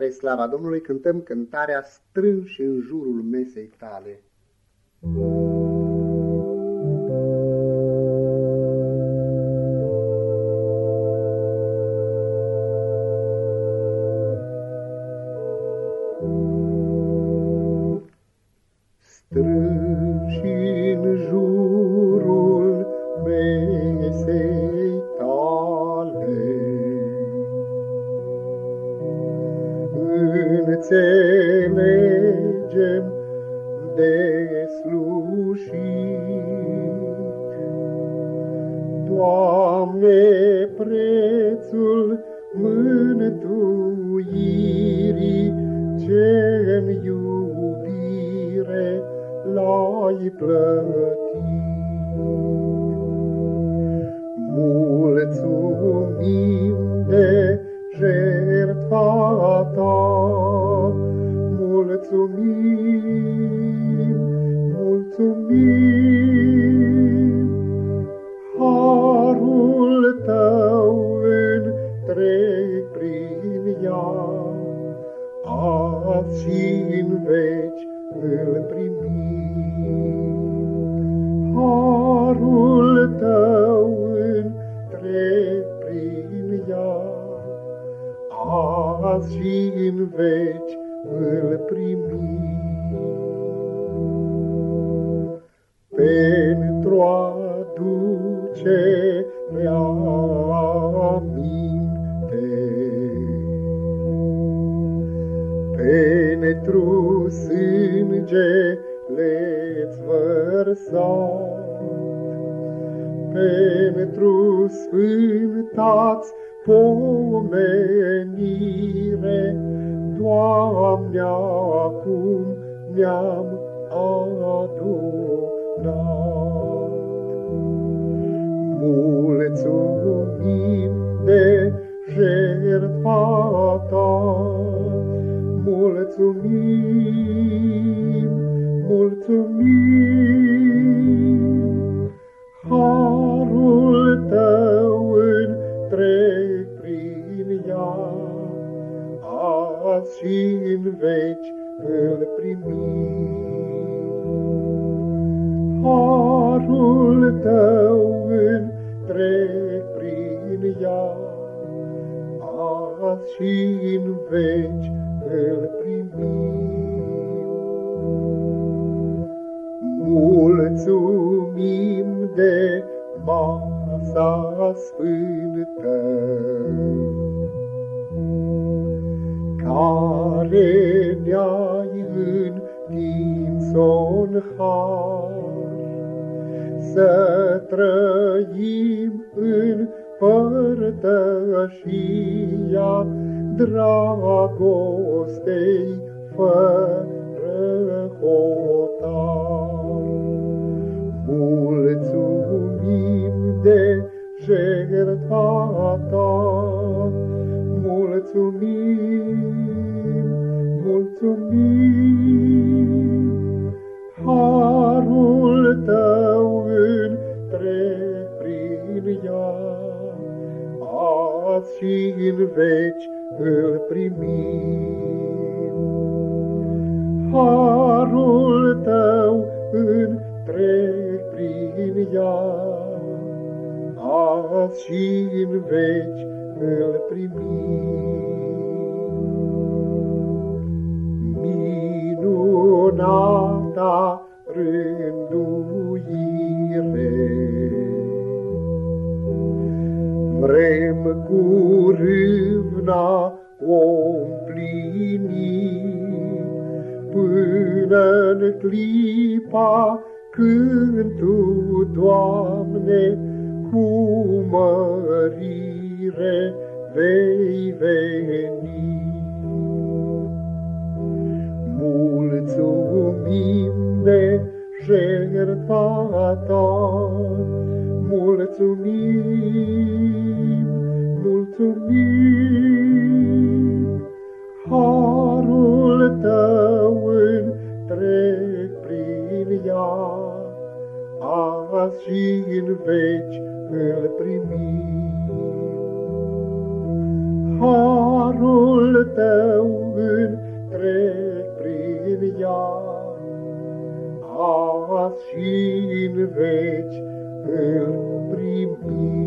Spre slava Domnului cântăm cântarea strânși în jurul mesei tale. Strânși înțelegem de slușit. Doamne, prețul mântuirii ce-n iubire l-ai plătit. Mulțumim de jertfa ta, mulțumim. Harul tău întreg prin ea, azi și în veci îl primim. Harul tău întreg prin ea, azi și în veci îl primim. Pentru a duce aminte, pentru sângele-ți vărsat, pentru sfântați pomenire, Doamne, acum ne-am adunat. Mulțumim de jertfa ta, mulțumim, mulțumim. Harul tău întreg prin ea, azi și în veci îl primim. Harul tău întreg prin ea, azi și în veci îl primim. Mulțumim de masa sfântă, care ne-ai întins-o în har, să trăim în părtășia dragostei fără hotar. Mulțumim de jertfa ta, mulțumim, mulțumim. Harul tău întreg prin ea, azi și în veci îl primim. Harul tău întreg prin ea, azi și în veci îl primim. Minunata rânduire, Vrem cu râvna o împlini până-n clipa când Tu, Doamne, cu mărire vei veni. Mulțumim de jertfa Ta, mulțumim, azi și în veci îl primim. Harul tău întreg prin ea, azi și în veci îl primim.